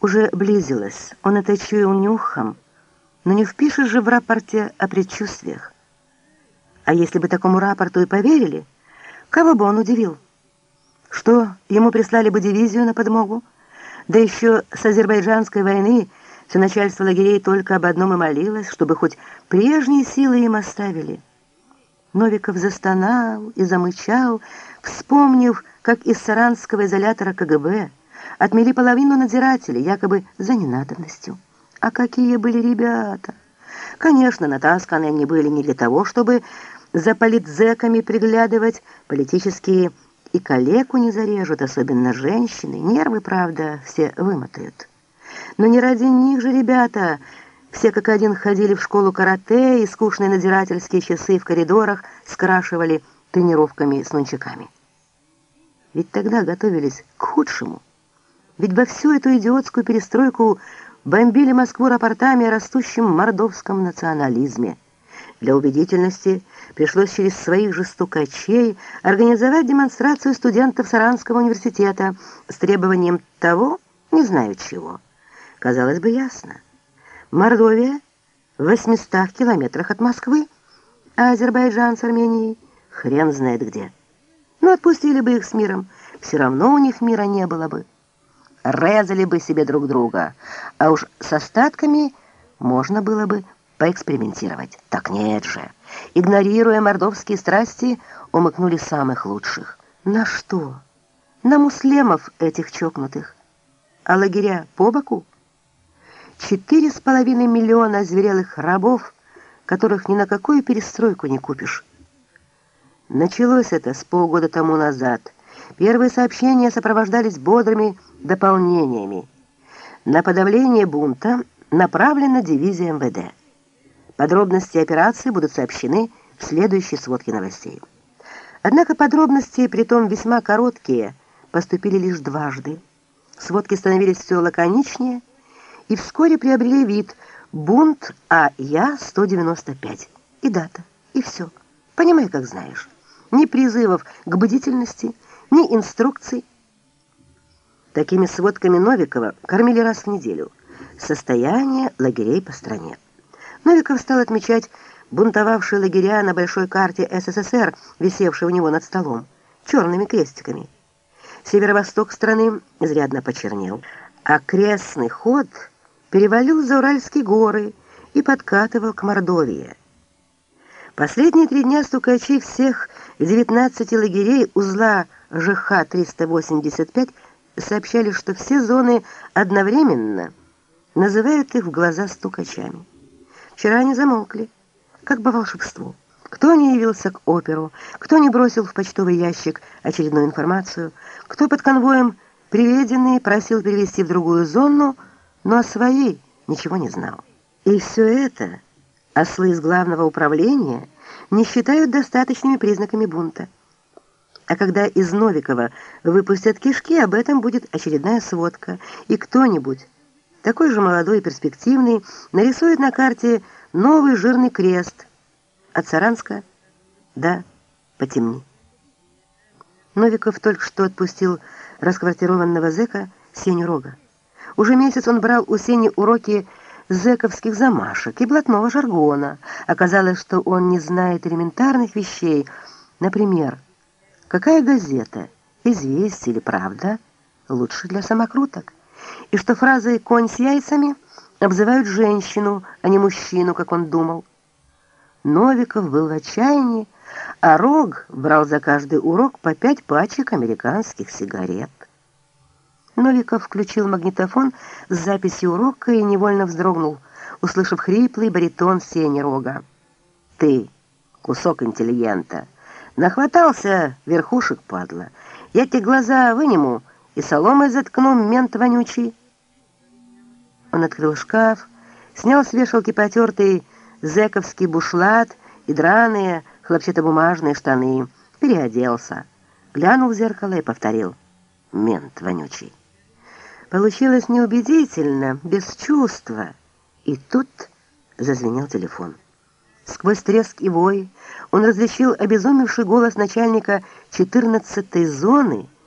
уже близилась, он это чуял нюхом, но не впишешь же в рапорте о предчувствиях. А если бы такому рапорту и поверили, кого бы он удивил? Что, ему прислали бы дивизию на подмогу? Да еще с азербайджанской войны все начальство лагерей только об одном и молилось, чтобы хоть прежние силы им оставили. Новиков застонал и замычал, вспомнив, как из саранского изолятора КГБ отмели половину надзирателей, якобы за ненадобностью. А какие были ребята! Конечно, натасканы они были не для того, чтобы за политзеками приглядывать, политические и калеку не зарежут, особенно женщины. Нервы, правда, все вымотают. Но не ради них же ребята все как один ходили в школу карате и скучные надзирательские часы в коридорах скрашивали тренировками с нунчаками. Ведь тогда готовились к худшему. Ведь во всю эту идиотскую перестройку бомбили Москву рапортами о растущем мордовском национализме. Для убедительности пришлось через своих же стукачей организовать демонстрацию студентов Саранского университета с требованием того, не знаю чего. Казалось бы, ясно. Мордовия в 800 километрах от Москвы, а Азербайджан с Арменией хрен знает где. Но отпустили бы их с миром, все равно у них мира не было бы. Резали бы себе друг друга, а уж с остатками можно было бы поэкспериментировать. Так нет же. Игнорируя мордовские страсти, умыкнули самых лучших. На что? На муслемов этих чокнутых. А лагеря по боку? Четыре с половиной миллиона озверелых рабов, которых ни на какую перестройку не купишь. Началось это с полгода тому назад. Первые сообщения сопровождались бодрыми дополнениями. На подавление бунта направлена дивизия МВД. Подробности операции будут сообщены в следующей сводке новостей. Однако подробности, притом весьма короткие, поступили лишь дважды. Сводки становились все лаконичнее и вскоре приобрели вид «Бунт АЯ-195». И дата, и все. Понимай, как знаешь. Ни призывов к бдительности, ни инструкций. Такими сводками Новикова кормили раз в неделю. Состояние лагерей по стране. Новиков стал отмечать бунтовавшие лагеря на большой карте СССР, висевшей у него над столом, черными крестиками. Северо-восток страны изрядно почернел, а крестный ход перевалил за Уральские горы и подкатывал к Мордовии. Последние три дня стукачи всех 19 лагерей узла ЖХ-385 сообщали, что все зоны одновременно называют их в глаза стукачами. Вчера они замолкли, как по волшебству. Кто не явился к оперу, кто не бросил в почтовый ящик очередную информацию, кто под конвоем приведенный просил перевести в другую зону, но о своей ничего не знал. И все это ослы из главного управления не считают достаточными признаками бунта. А когда из Новикова выпустят кишки, об этом будет очередная сводка, и кто-нибудь такой же молодой и перспективный, нарисует на карте новый жирный крест от Саранска до Потемни. Новиков только что отпустил расквартированного зэка Сеню Рога. Уже месяц он брал у Сени уроки зэковских замашек и блатного жаргона. Оказалось, что он не знает элементарных вещей. Например, какая газета, «Известие» или «Правда» лучше для самокруток? и что фразой «конь с яйцами» обзывают женщину, а не мужчину, как он думал. Новиков был в отчаянии, а Рог брал за каждый урок по пять пачек американских сигарет. Новиков включил магнитофон с записью урока и невольно вздрогнул, услышав хриплый баритон Сени Рога. «Ты, кусок интеллигента, нахватался верхушек, падла. Я тебе глаза выниму, и соломой заткну мент вонючий. Он открыл шкаф, снял с вешалки потертый зэковский бушлат и драные хлопчатобумажные штаны, переоделся, глянул в зеркало и повторил «Мент вонючий». Получилось неубедительно, без чувства. И тут зазвенел телефон. Сквозь треск и вой он различил обезумевший голос начальника 14-й зоны